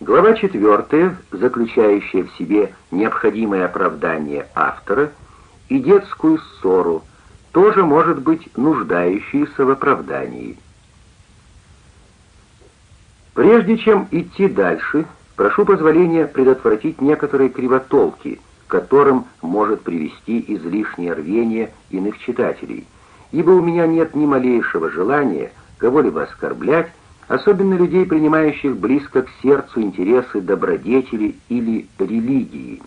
Глава четвертая, заключающая в себе необходимое оправдание автора и детскую ссору, тоже может быть нуждающейся в оправдании. Прежде чем идти дальше, прошу позволения предотвратить некоторые кривотолки, к которым может привести излишнее рвение иных читателей, ибо у меня нет ни малейшего желания кого-либо оскорблять, особенно людей, принимающих близко к сердцу интересы добродетели или религии.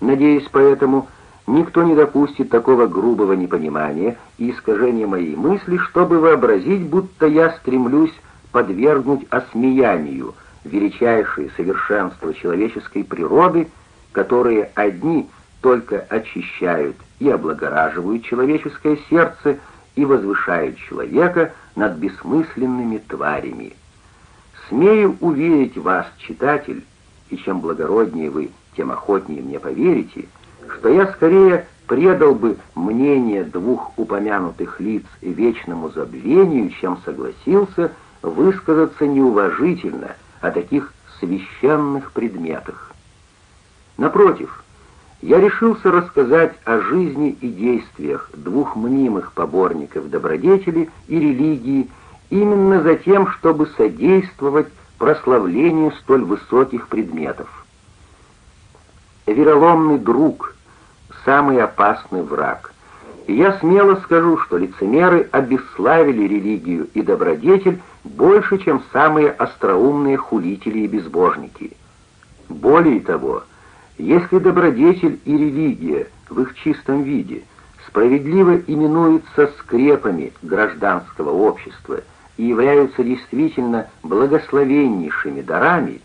Надеюсь, поэтому никто не допустит такого грубого непонимания и искажения моей мысли, чтобы вообразить, будто я стремлюсь подвергнуть осмеянию величайшие совершенства человеческой природы, которые одни только очищают и облагораживают человеческое сердце и возвышают человека – над бессмысленными тварями. Смею уверить вас, читатель, и чем благороднее вы, тем охотнее мне поверите, что я скорее предал бы мнение двух упомянутых лиц вечному забвению, чем согласился высказаться неуважительно о таких священных предметах. Напротив, я решился рассказать о жизни и действиях двух мнимых поборников добродетели и религии именно за тем, чтобы содействовать прославлению столь высоких предметов. Вероломный друг — самый опасный враг. И я смело скажу, что лицемеры обесславили религию и добродетель больше, чем самые остроумные хулители и безбожники. Более того, если добродетель и религия в их чистом виде справедливо именуются скрепами гражданского общества и являются действительно благословеннейшими дарами,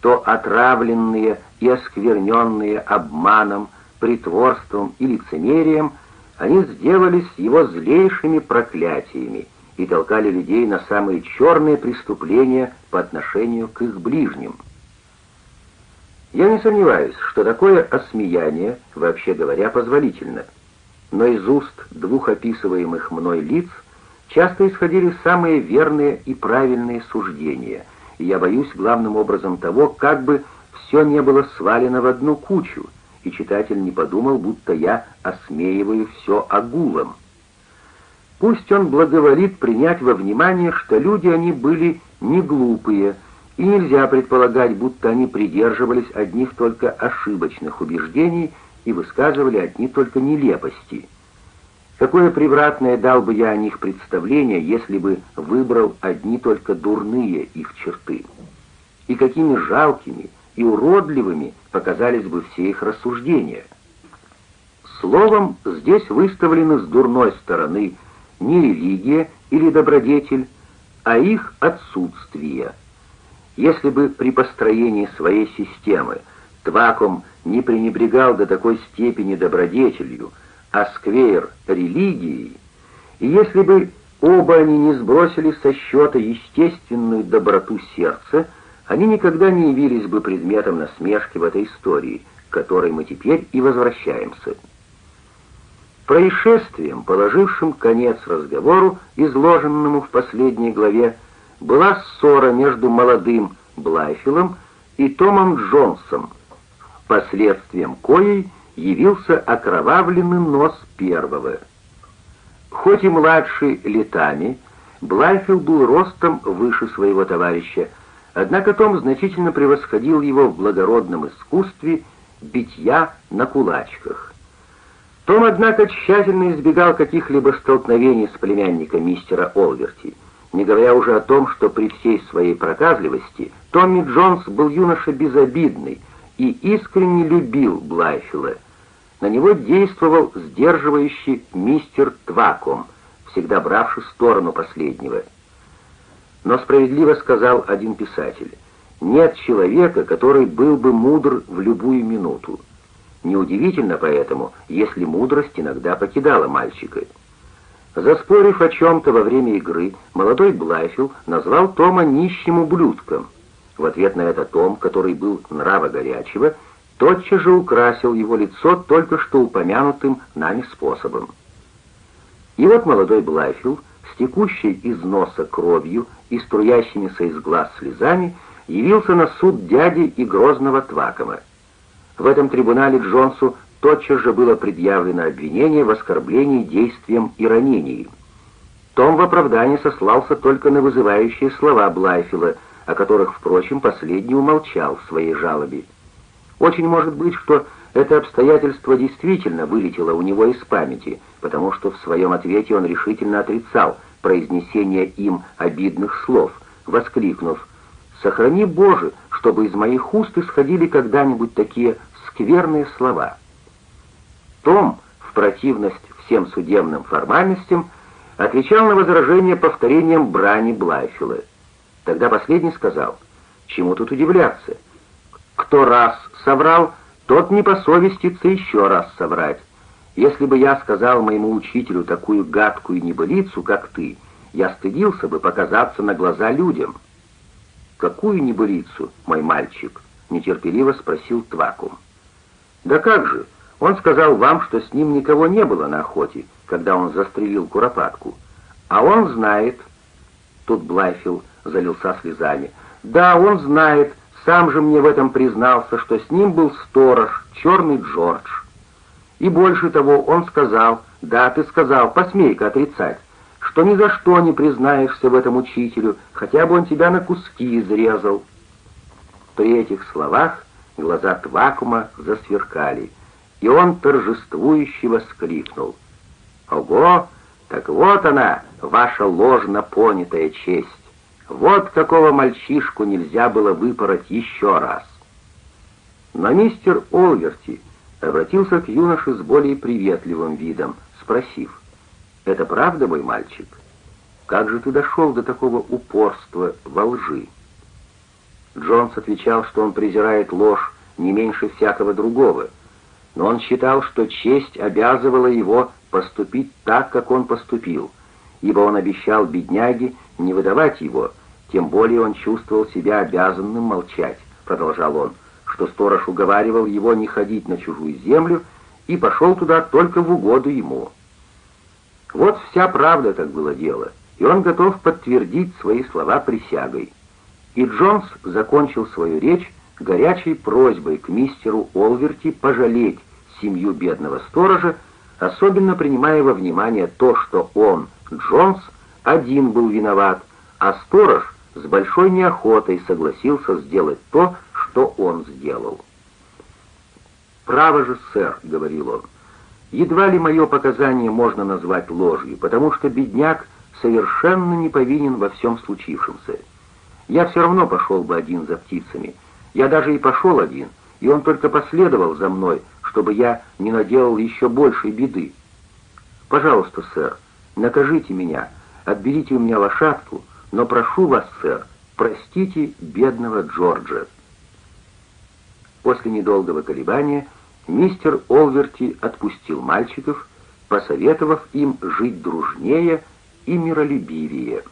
то отравленные и оскверненные обманом, притворством и лицемерием, они сделались его злейшими проклятиями и толкали людей на самые черные преступления по отношению к их ближним. Я не сомневаюсь, что такое осмеяние, вообще говоря, позволительно. Но из уст двух описываемых мной лиц часто исходили самые верные и правильные суждения, и я боюсь главным образом того, как бы все не было свалено в одну кучу, и читатель не подумал, будто я осмеиваю все огулом. Пусть он благоволит принять во внимание, что люди они были не глупые, и нельзя предполагать, будто они придерживались одних только ошибочных убеждений и высказывали одни только нелепости. Какое превратное дал бы я о них представление, если бы выбрал одни только дурные их черты? И какими жалкими и уродливыми показались бы все их рассуждения? Словом, здесь выставлены с дурной стороны не религия или добродетель, а их отсутствие – если бы при построении своей системы Твакум не пренебрегал до такой степени добродетелью, а Сквейр — религией, и если бы оба они не сбросили со счета естественную доброту сердца, они никогда не явились бы предметом насмешки в этой истории, к которой мы теперь и возвращаемся. Происшествием, положившим конец разговору, изложенному в последней главе, была ссора между молодым Блайфилом и Томом Джонсом, последствием коей явился окровавленный нос первого. Хоть и младший летами, Блайфилл был ростом выше своего товарища, однако Том значительно превосходил его в благородном искусстве битья на кулачках. Том, однако, тщательно избегал каких-либо столкновений с племянником мистера Олверти — не говоря уже о том, что при всей своей проказливости Томми Джонс был юноша безобидный и искренне любил Блайфилла. На него действовал сдерживающий мистер Тваком, всегда бравший сторону последнего. Но справедливо сказал один писатель, «Нет человека, который был бы мудр в любую минуту». Неудивительно поэтому, если мудрость иногда покидала мальчика. Заспорив о чем-то во время игры, молодой Блайфилл назвал Тома нищим ублюдком. В ответ на это Том, который был нрава горячего, тотчас же украсил его лицо только что упомянутым нами способом. И вот молодой Блайфилл, с текущей из носа кровью и струящимися из глаз слезами, явился на суд дяди и грозного Твакома. В этом трибунале Джонсу тотчас же было предъявлено обвинение в оскорблении действием и ранении. Том в оправдании сослался только на вызывающие слова Блайфила, о которых, впрочем, последний умолчал в своей жалобе. Очень может быть, что это обстоятельство действительно вылетело у него из памяти, потому что в своем ответе он решительно отрицал произнесение им обидных слов, воскликнув «Сохрани, Боже, чтобы из моих уст исходили когда-нибудь такие скверные слова». Том, в противность всем судебным формальностям, отвечал на возражение повторением брани Блайфила. Тогда последний сказал, «Чему тут удивляться? Кто раз соврал, тот не посовестится еще раз соврать. Если бы я сказал моему учителю такую гадкую небылицу, как ты, я стыдился бы показаться на глаза людям». «Какую небылицу, мой мальчик?» — нетерпеливо спросил Твакум. «Да как же, он сказал вам, что с ним никого не было на охоте, когда он застрелил куропатку. А он знает...» Тут Блайфилл залился слезами. «Да, он знает, сам же мне в этом признался, что с ним был сторож, черный Джордж. И больше того, он сказал, да, ты сказал, посмей-ка отрицать, что ни за что не признаешься в этом учителю, хотя бы он тебя на куски изрезал». При этих словах глаза Твакума засверкали — и он торжествующе воскликнул. «Ого! Так вот она, ваша ложно понятая честь! Вот какого мальчишку нельзя было выпороть еще раз!» Но мистер Олверти обратился к юноше с более приветливым видом, спросив, «Это правда, мой мальчик? Как же ты дошел до такого упорства во лжи?» Джонс отвечал, что он презирает ложь не меньше всякого другого — но он считал, что честь обязывала его поступить так, как он поступил, ибо он обещал бедняге не выдавать его, тем более он чувствовал себя обязанным молчать, продолжал он, что сторож уговаривал его не ходить на чужую землю и пошел туда только в угоду ему. Вот вся правда, как было дело, и он готов подтвердить свои слова присягой. И Джонс закончил свою речь горячей просьбой к мистеру Олверти пожалеть семью бедного сторожа, особенно принимая во внимание то, что он, Джонс, один был виноват, а сторож с большой неохотой согласился сделать то, что он сделал. «Право же, сэр», — говорил он, — «едва ли мое показание можно назвать ложью, потому что бедняк совершенно не повинен во всем случившемся. Я все равно пошел бы один за птицами, я даже и пошел один, и он только последовал за мной, чтобы я не наделал еще большей беды. Пожалуйста, сэр, накажите меня, отберите у меня лошадку, но прошу вас, сэр, простите бедного Джорджа». После недолгого колебания мистер Олверти отпустил мальчиков, посоветовав им жить дружнее и миролюбивее.